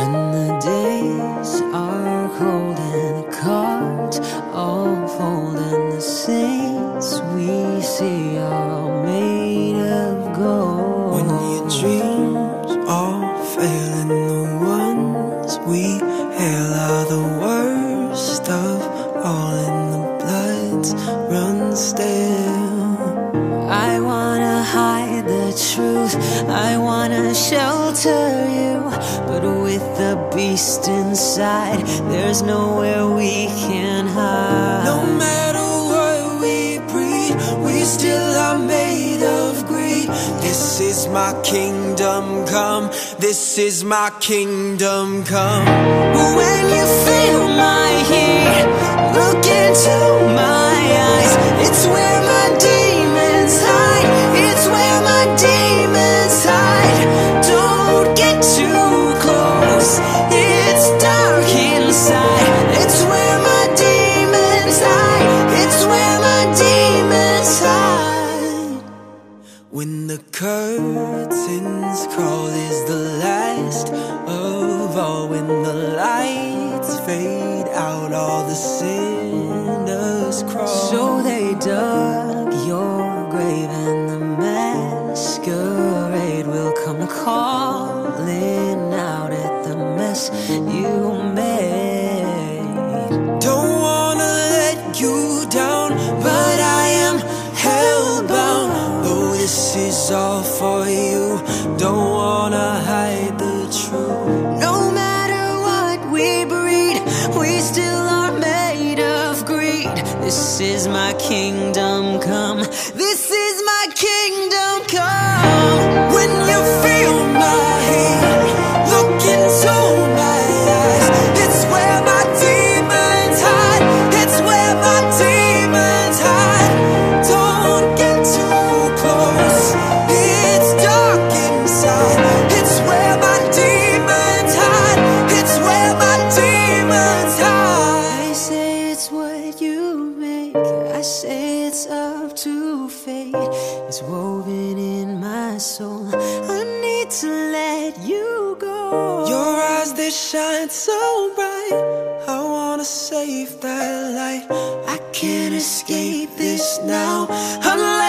eyes are cold and the cards all fold and the saints we see are all made of gold. When your dreams all fail and the ones we hail are the worst of all and the bloods run stale. I wanna hide the truth, I wanna shelter you. But with the beast inside, there's nowhere we can hide. No matter what we breed, we still are made of greed. This is my kingdom come. This is my kingdom come. When you feel my heat, When the curtains crawl is the last of all. When the lights fade out, all the sinners crawl. So they dug your grave and the masquerade will come calling out at the mess Is my kingdom come. This up to fate. It's woven in my soul. I need to let you go. Your eyes, they shine so bright. I wanna save that light. I can't escape this now unless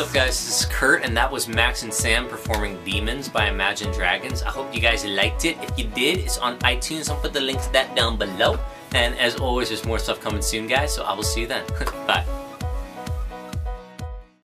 up, guys? This is Kurt, and that was Max and Sam performing Demons by Imagine Dragons. I hope you guys liked it. If you did, it's on iTunes. I'll put the link to that down below. And as always, there's more stuff coming soon, guys, so I will see you then. Bye.